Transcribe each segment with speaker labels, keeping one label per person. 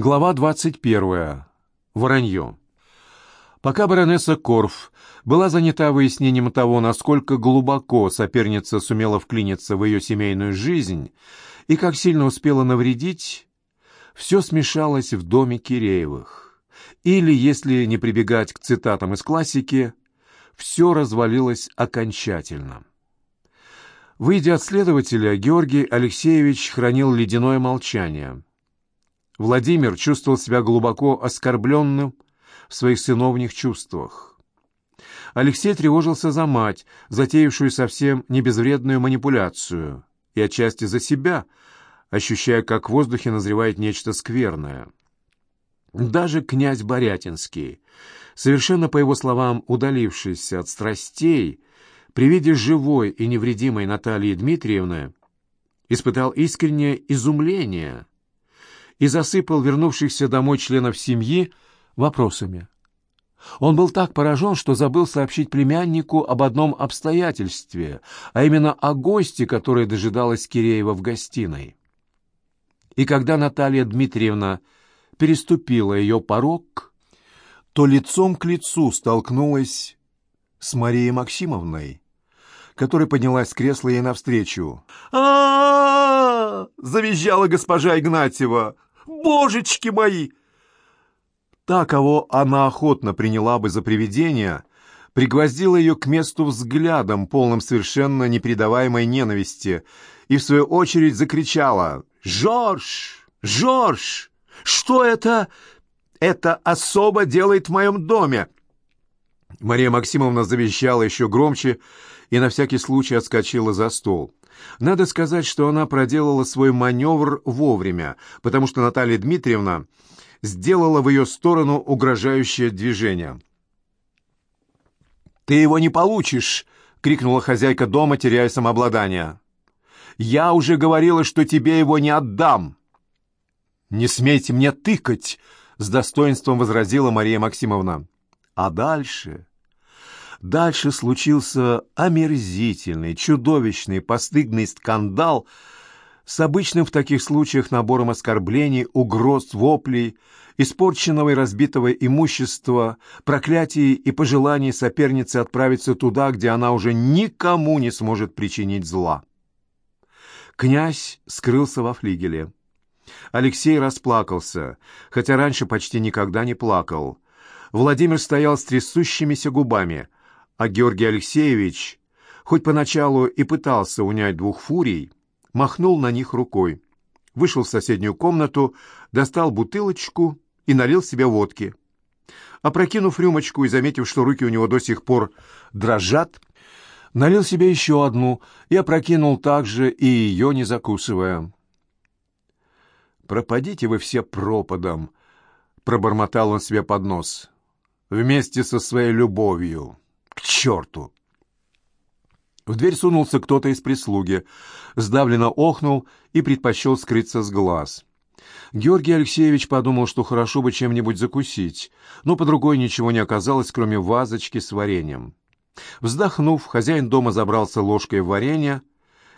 Speaker 1: Глава 21. Воронье. Пока баронесса Корф была занята выяснением того, насколько глубоко соперница сумела вклиниться в ее семейную жизнь и как сильно успела навредить, все смешалось в доме Киреевых. Или, если не прибегать к цитатам из классики, все развалилось окончательно. Выйдя от следователя, Георгий Алексеевич хранил ледяное молчание. Владимир чувствовал себя глубоко оскорбленным в своих сыновних чувствах. Алексей тревожился за мать, затеявшую совсем не безвредную манипуляцию, и отчасти за себя, ощущая, как в воздухе назревает нечто скверное. Даже князь Борятинский, совершенно по его словам удалившийся от страстей, при виде живой и невредимой Натальи Дмитриевны, испытал искреннее изумление и засыпал вернувшихся домой членов семьи вопросами. Он был так поражен, что забыл сообщить племяннику об одном обстоятельстве, а именно о гости, которая дожидалась Киреева в гостиной. И когда Наталья Дмитриевна переступила ее порог, то лицом к лицу столкнулась с Марией Максимовной, которая поднялась с кресла ей навстречу. а, завизжала госпожа Игнатьева. «Божечки мои!» Та, кого она охотно приняла бы за привидение, пригвоздила ее к месту взглядом, полным совершенно непредаваемой ненависти, и в свою очередь закричала «Жорж! Жорж! Что это? Это особо делает в моем доме!» Мария Максимовна завещала еще громче и на всякий случай отскочила за стол. Надо сказать, что она проделала свой маневр вовремя, потому что Наталья Дмитриевна сделала в ее сторону угрожающее движение. «Ты его не получишь!» — крикнула хозяйка дома, теряя самообладание. «Я уже говорила, что тебе его не отдам!» «Не смейте мне тыкать!» — с достоинством возразила Мария Максимовна. А дальше... Дальше случился омерзительный, чудовищный, постыдный скандал — с обычным в таких случаях набором оскорблений, угроз, воплей, испорченного и разбитого имущества, проклятий и пожеланий соперницы отправиться туда, где она уже никому не сможет причинить зла. Князь скрылся во флигеле. Алексей расплакался, хотя раньше почти никогда не плакал. Владимир стоял с трясущимися губами, а Георгий Алексеевич, хоть поначалу и пытался унять двух фурий, махнул на них рукой. Вышел в соседнюю комнату, достал бутылочку и налил себе водки. Опрокинув рюмочку и заметив, что руки у него до сих пор дрожат, налил себе еще одну и опрокинул также и ее не закусывая. «Пропадите вы все пропадом!» — пробормотал он себе под нос. «Вместе со своей любовью! Черту!» В дверь сунулся кто-то из прислуги, сдавленно охнул и предпочел скрыться с глаз. Георгий Алексеевич подумал, что хорошо бы чем-нибудь закусить, но по другой ничего не оказалось, кроме вазочки с вареньем. Вздохнув, хозяин дома забрался ложкой в варенье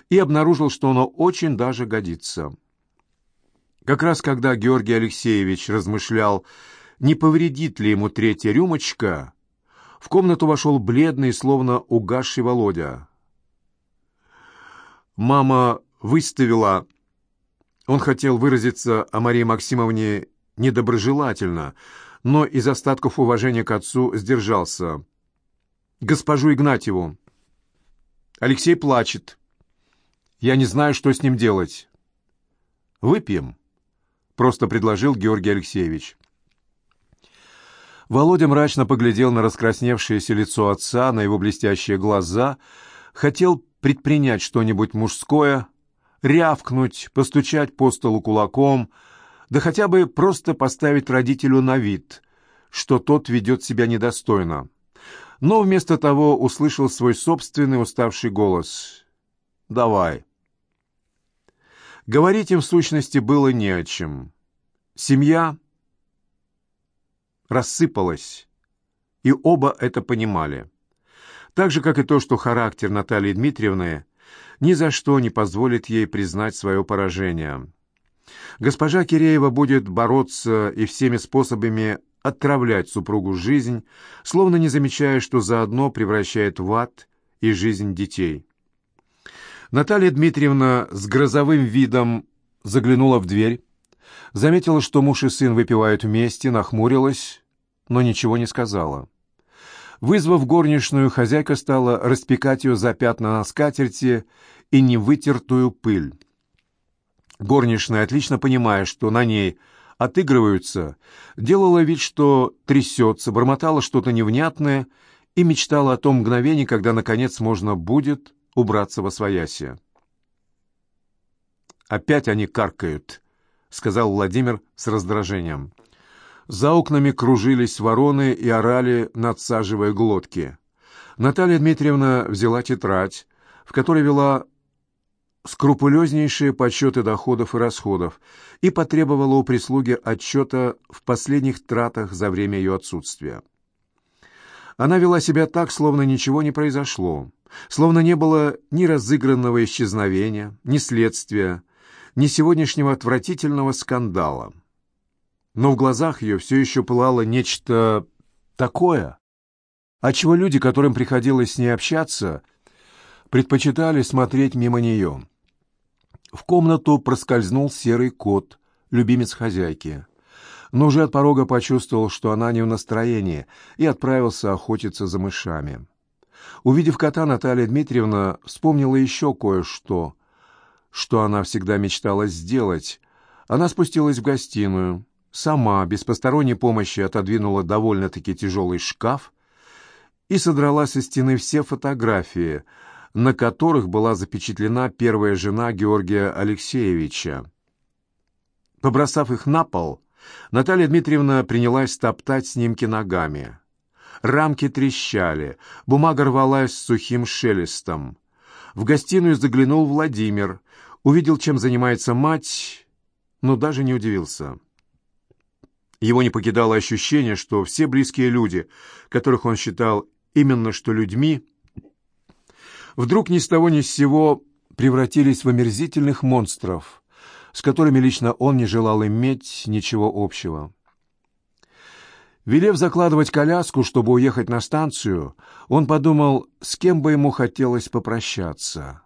Speaker 1: и обнаружил, что оно очень даже годится. Как раз когда Георгий Алексеевич размышлял, не повредит ли ему третья рюмочка, в комнату вошел бледный, словно угасший Володя. Мама выставила... Он хотел выразиться о Марии Максимовне недоброжелательно, но из остатков уважения к отцу сдержался. «Госпожу Игнатьеву». Алексей плачет. «Я не знаю, что с ним делать». «Выпьем», — просто предложил Георгий Алексеевич. Володя мрачно поглядел на раскрасневшееся лицо отца, на его блестящие глаза, хотел предпринять что-нибудь мужское, рявкнуть, постучать по столу кулаком, да хотя бы просто поставить родителю на вид, что тот ведет себя недостойно. Но вместо того услышал свой собственный уставший голос. «Давай». Говорить им в сущности было не о чем. Семья рассыпалась, и оба это понимали так же, как и то, что характер Натальи Дмитриевны ни за что не позволит ей признать свое поражение. Госпожа Киреева будет бороться и всеми способами отравлять супругу жизнь, словно не замечая, что заодно превращает в ад и жизнь детей. Наталья Дмитриевна с грозовым видом заглянула в дверь, заметила, что муж и сын выпивают вместе, нахмурилась, но ничего не сказала. Вызвав горничную, хозяйка стала распекать ее за пятна на скатерти и невытертую пыль. Горничная, отлично понимая, что на ней отыгрываются, делала вид, что трясется, бормотала что-то невнятное и мечтала о том мгновении, когда, наконец, можно будет убраться во свояси. «Опять они каркают», — сказал Владимир с раздражением. За окнами кружились вороны и орали, надсаживая глотки. Наталья Дмитриевна взяла тетрадь, в которой вела скрупулезнейшие подсчеты доходов и расходов и потребовала у прислуги отчета в последних тратах за время ее отсутствия. Она вела себя так, словно ничего не произошло, словно не было ни разыгранного исчезновения, ни следствия, ни сегодняшнего отвратительного скандала. Но в глазах ее все еще пылало нечто такое, отчего люди, которым приходилось с ней общаться, предпочитали смотреть мимо нее. В комнату проскользнул серый кот, любимец хозяйки. Но уже от порога почувствовал, что она не в настроении, и отправился охотиться за мышами. Увидев кота, Наталья Дмитриевна вспомнила еще кое-что, что она всегда мечтала сделать. Она спустилась в гостиную, сама, без посторонней помощи, отодвинула довольно-таки тяжелый шкаф и содрала со стены все фотографии — на которых была запечатлена первая жена Георгия Алексеевича. Побросав их на пол, Наталья Дмитриевна принялась топтать снимки ногами. Рамки трещали, бумага рвалась с сухим шелестом. В гостиную заглянул Владимир, увидел, чем занимается мать, но даже не удивился. Его не покидало ощущение, что все близкие люди, которых он считал именно что людьми, вдруг ни с того ни с сего превратились в омерзительных монстров, с которыми лично он не желал иметь ничего общего. Велев закладывать коляску, чтобы уехать на станцию, он подумал, с кем бы ему хотелось попрощаться.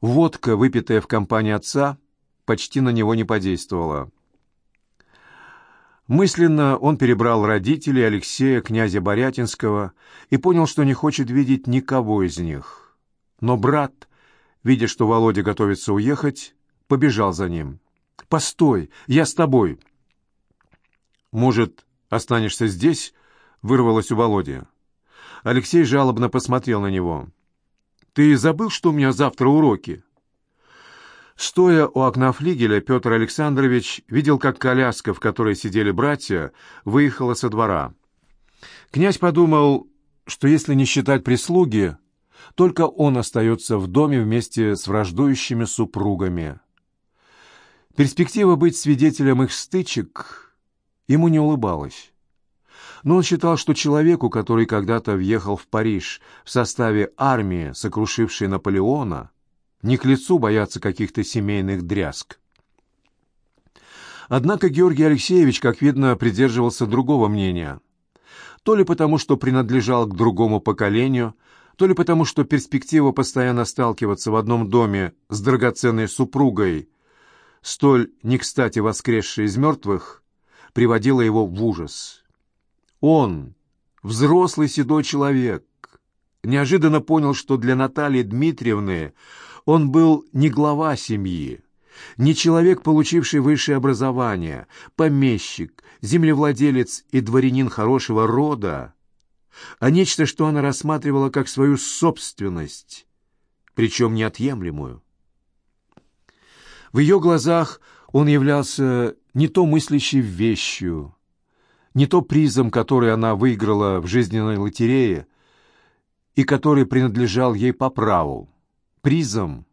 Speaker 1: Водка, выпитая в компании отца, почти на него не подействовала. Мысленно он перебрал родителей Алексея, князя Борятинского, и понял, что не хочет видеть никого из них. Но брат, видя, что Володя готовится уехать, побежал за ним. «Постой, я с тобой!» «Может, останешься здесь?» — вырвалось у Володи. Алексей жалобно посмотрел на него. «Ты забыл, что у меня завтра уроки?» Стоя у окна флигеля, Петр Александрович видел, как коляска, в которой сидели братья, выехала со двора. Князь подумал, что если не считать прислуги, только он остается в доме вместе с враждующими супругами. Перспектива быть свидетелем их стычек ему не улыбалась. Но он считал, что человеку, который когда-то въехал в Париж в составе армии, сокрушившей Наполеона, не к лицу бояться каких-то семейных дрязг. Однако Георгий Алексеевич, как видно, придерживался другого мнения. То ли потому, что принадлежал к другому поколению, то ли потому, что перспектива постоянно сталкиваться в одном доме с драгоценной супругой, столь не кстати воскресшей из мертвых, приводила его в ужас. Он, взрослый седой человек, неожиданно понял, что для Натальи Дмитриевны он был не глава семьи, не человек, получивший высшее образование, помещик, землевладелец и дворянин хорошего рода, а нечто, что она рассматривала как свою собственность, причем неотъемлемую. В ее глазах он являлся не то мыслящей вещью, не то призом, который она выиграла в жизненной лотерее и который принадлежал ей по праву, призом,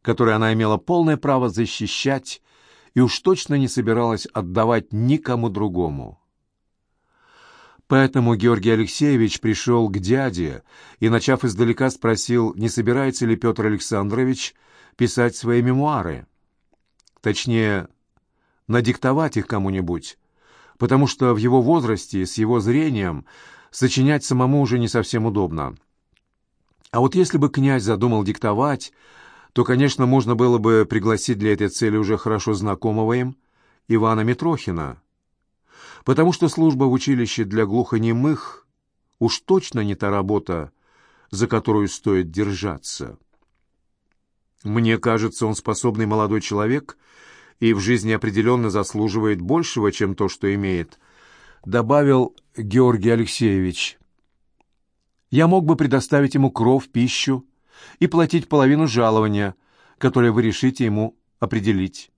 Speaker 1: который она имела полное право защищать и уж точно не собиралась отдавать никому другому. Поэтому Георгий Алексеевич пришел к дяде и, начав издалека, спросил, не собирается ли Петр Александрович писать свои мемуары. точнее, надиктовать их кому-нибудь, потому что в его возрасте, с его зрением, сочинять самому уже не совсем удобно. А вот если бы князь задумал диктовать, то, конечно, можно было бы пригласить для этой цели уже хорошо знакомого им Ивана Митрохина, потому что служба в училище для глухонемых уж точно не та работа, за которую стоит держаться. Мне кажется, он способный молодой человек и в жизни определенно заслуживает большего, чем то, что имеет, добавил Георгий Алексеевич. Я мог бы предоставить ему кров, пищу и платить половину жалования, которое вы решите ему определить.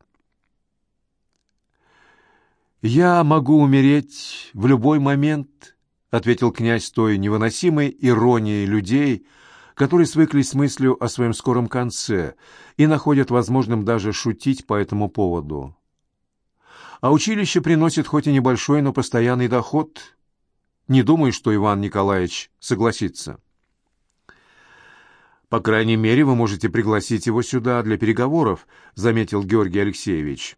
Speaker 1: «Я могу умереть в любой момент», — ответил князь той невыносимой иронией людей, которые свыклись с мыслью о своем скором конце и находят возможным даже шутить по этому поводу. А училище приносит хоть и небольшой, но постоянный доход. Не думаю, что Иван Николаевич согласится. «По крайней мере, вы можете пригласить его сюда для переговоров», — заметил Георгий Алексеевич.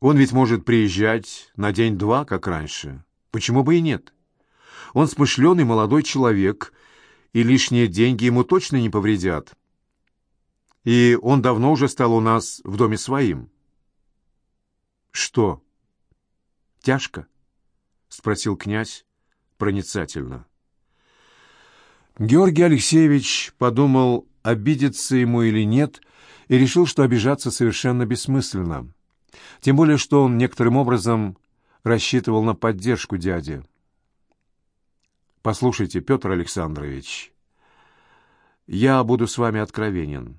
Speaker 1: Он ведь может приезжать на день-два, как раньше. Почему бы и нет? Он смышленый молодой человек, и лишние деньги ему точно не повредят. И он давно уже стал у нас в доме своим. «Что? Тяжко?» — спросил князь проницательно. Георгий Алексеевич подумал, обидеться ему или нет, и решил, что обижаться совершенно бессмысленно. Тем более, что он некоторым образом рассчитывал на поддержку дяди. «Послушайте, Петр Александрович, я буду с вами откровенен.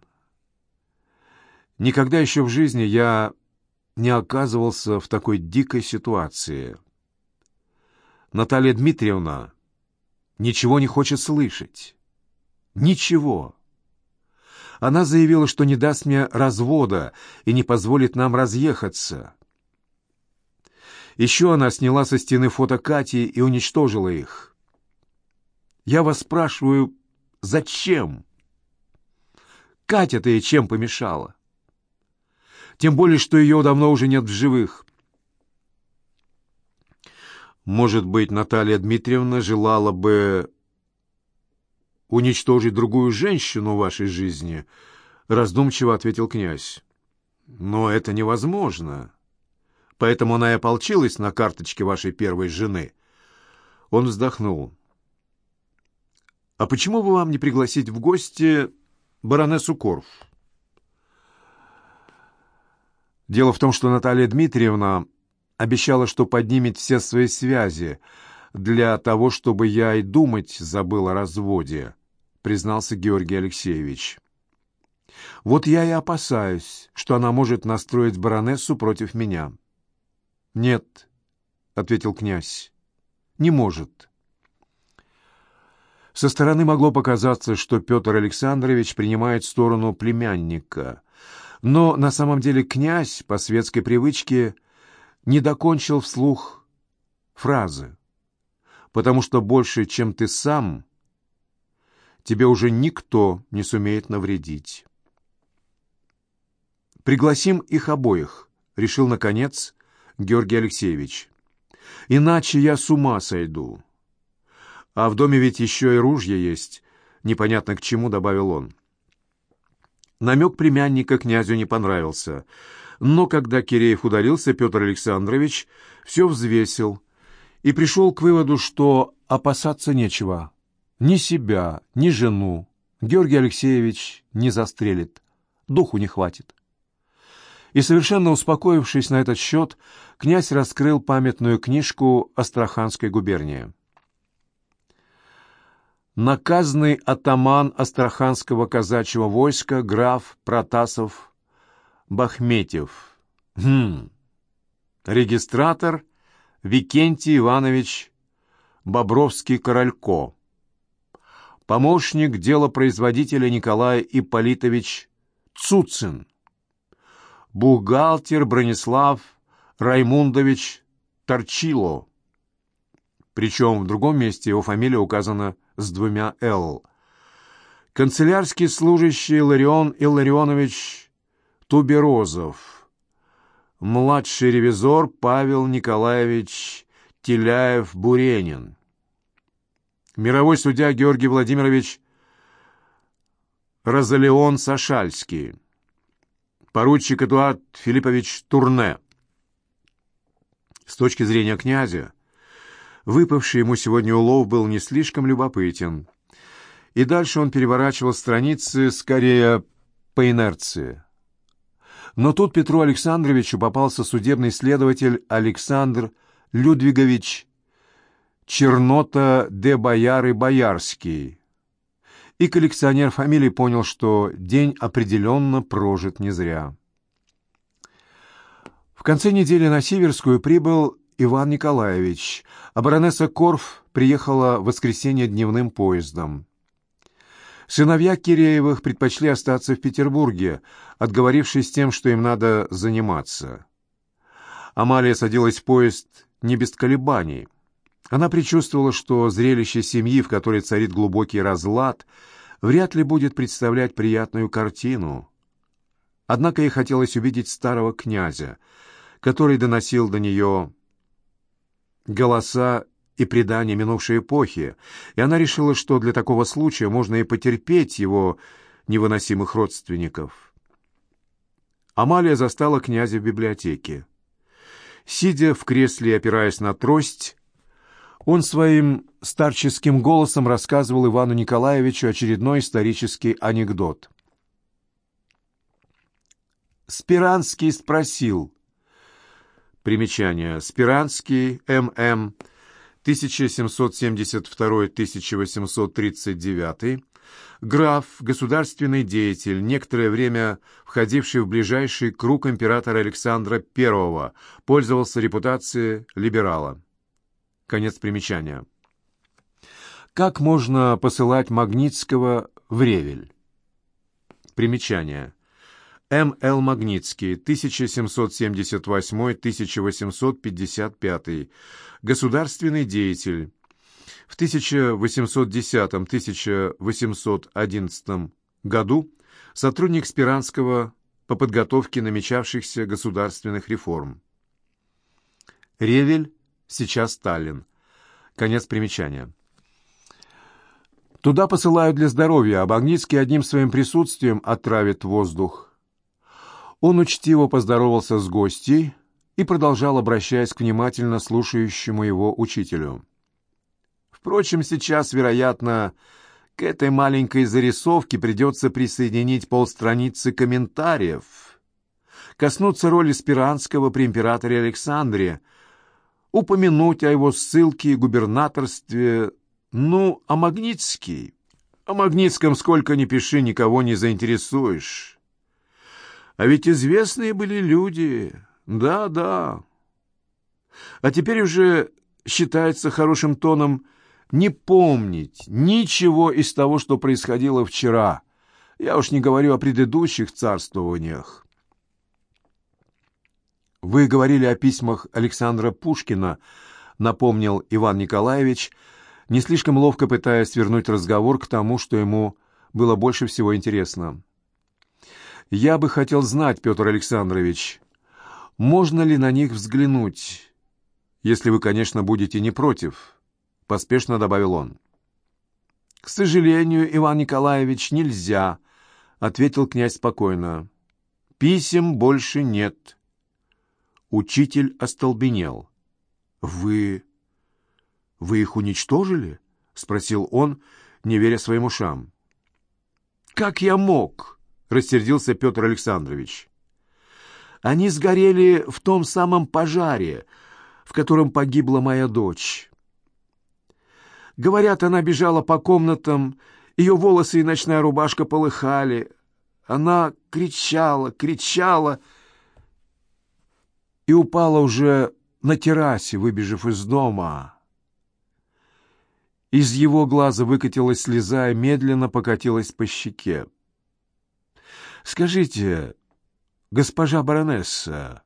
Speaker 1: Никогда еще в жизни я не оказывался в такой дикой ситуации. Наталья Дмитриевна ничего не хочет слышать. Ничего. Она заявила, что не даст мне развода и не позволит нам разъехаться. Еще она сняла со стены фото Кати и уничтожила их. Я вас спрашиваю, зачем? Катя-то ей чем помешала? Тем более, что ее давно уже нет в живых. Может быть, Наталья Дмитриевна желала бы уничтожить другую женщину в вашей жизни?» — раздумчиво ответил князь. «Но это невозможно. Поэтому она и ополчилась на карточке вашей первой жены». Он вздохнул. «А почему бы вам не пригласить в гости баронессу Корф?» Дело в том, что Наталья Дмитриевна обещала, что поднимет все свои связи для того, чтобы я и думать забыл о разводе. — признался Георгий Алексеевич. «Вот я и опасаюсь, что она может настроить баронессу против меня». «Нет», — ответил князь, — «не может». Со стороны могло показаться, что Петр Александрович принимает сторону племянника, но на самом деле князь, по светской привычке, не докончил вслух фразы, потому что больше, чем ты сам, тебе уже никто не сумеет навредить. «Пригласим их обоих», — решил, наконец, Георгий Алексеевич. «Иначе я с ума сойду. А в доме ведь еще и ружья есть, непонятно к чему», — добавил он. Намек племянника князю не понравился, но когда Киреев удалился, Петр Александрович все взвесил и пришел к выводу, что опасаться нечего. Ни себя, ни жену Георгий Алексеевич не застрелит, духу не хватит. И совершенно успокоившись на этот счет, князь раскрыл памятную книжку Астраханской губернии. Наказанный атаман Астраханского казачьего войска граф Протасов Бахметьев. Хм. Регистратор Викентий Иванович Бобровский-Королько помощник делопроизводителя Николай Ипполитович Цуцин, бухгалтер Бронислав Раймундович Торчило. Причем в другом месте его фамилия указана с двумя «Л». Канцелярский служащий Ларион Илларионович Туберозов, младший ревизор Павел Николаевич Теляев-Буренин, мировой судья Георгий Владимирович Розалеон Сашальский, поручик Эдуард Филиппович Турне. С точки зрения князя, выпавший ему сегодня улов был не слишком любопытен, и дальше он переворачивал страницы скорее по инерции. Но тут Петру Александровичу попался судебный следователь Александр Людвигович Чернота де Бояры Боярский. И коллекционер фамилий понял, что день определенно прожит не зря. В конце недели на Сиверскую прибыл Иван Николаевич, а баронесса Корф приехала в воскресенье дневным поездом. Сыновья Киреевых предпочли остаться в Петербурге, отговорившись тем, что им надо заниматься. Амалия садилась в поезд не без колебаний. Она предчувствовала, что зрелище семьи, в которой царит глубокий разлад, вряд ли будет представлять приятную картину. Однако ей хотелось увидеть старого князя, который доносил до нее голоса и предания минувшей эпохи, и она решила, что для такого случая можно и потерпеть его невыносимых родственников. Амалия застала князя в библиотеке. Сидя в кресле и опираясь на трость, он своим старческим голосом рассказывал Ивану Николаевичу очередной исторический анекдот. Спиранский спросил. Примечание. Спиранский, М.М., 1772-1839, граф, государственный деятель, некоторое время входивший в ближайший круг императора Александра I, пользовался репутацией либерала. Конец примечания. Как можно посылать Магнитского в Ревель? Примечание. М.Л. Магнитский, 1778-1855, государственный деятель. В 1810-1811 году сотрудник Спиранского по подготовке намечавшихся государственных реформ. Ревель, сейчас Сталин. Конец примечания. Туда посылают для здоровья, а Магнитский одним своим присутствием отравит воздух. Он учтиво поздоровался с гостьей и продолжал, обращаясь к внимательно слушающему его учителю. Впрочем, сейчас, вероятно, к этой маленькой зарисовке придется присоединить полстраницы комментариев, коснуться роли Спиранского при императоре Александре, упомянуть о его ссылке и губернаторстве, ну, а Магнитский... О Магнитском сколько ни пиши, никого не заинтересуешь. А ведь известные были люди. Да, да. А теперь уже считается хорошим тоном не помнить ничего из того, что происходило вчера. Я уж не говорю о предыдущих царствованиях. Вы говорили о письмах Александра Пушкина, напомнил Иван Николаевич, не слишком ловко пытаясь свернуть разговор к тому, что ему было больше всего интересно. Я бы хотел знать, Петр Александрович, можно ли на них взглянуть, если вы, конечно, будете не против, — поспешно добавил он. — К сожалению, Иван Николаевич, нельзя, — ответил князь спокойно. — Писем больше нет. Учитель остолбенел. — Вы... вы их уничтожили? — спросил он, не веря своим ушам. — Как я мог? Рассердился Петр Александрович. Они сгорели в том самом пожаре, в котором погибла моя дочь. Говорят, она бежала по комнатам, ее волосы и ночная рубашка полыхали. Она кричала, кричала и упала уже на террасе, выбежав из дома. Из его глаза выкатилась слеза и медленно покатилась по щеке. Скажите, госпожа баронесса,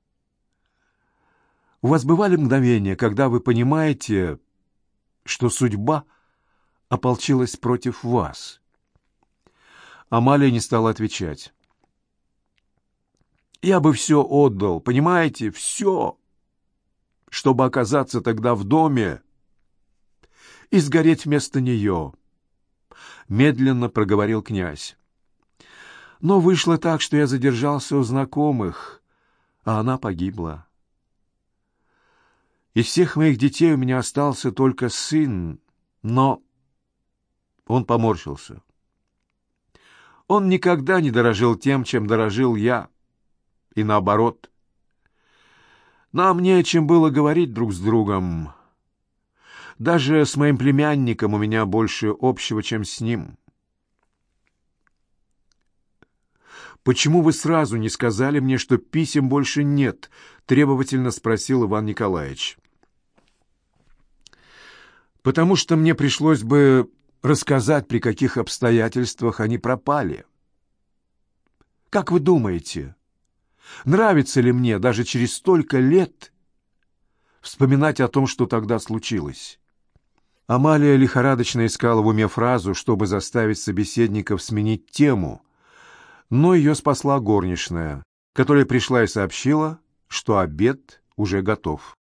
Speaker 1: у вас бывали мгновения, когда вы понимаете, что судьба ополчилась против вас? Амалия не стала отвечать. Я бы все отдал, понимаете, все, чтобы оказаться тогда в доме и сгореть вместо нее. Медленно проговорил князь. Но вышло так, что я задержался у знакомых, а она погибла. Из всех моих детей у меня остался только сын, но... Он поморщился. Он никогда не дорожил тем, чем дорожил я. И наоборот. Нам не о чем было говорить друг с другом. Даже с моим племянником у меня больше общего, чем с ним. «Почему вы сразу не сказали мне, что писем больше нет?» — требовательно спросил Иван Николаевич. «Потому что мне пришлось бы рассказать, при каких обстоятельствах они пропали. Как вы думаете, нравится ли мне даже через столько лет вспоминать о том, что тогда случилось?» Амалия лихорадочно искала в уме фразу, чтобы заставить собеседников сменить тему, но ее спасла горничная, которая пришла и сообщила, что обед уже готов.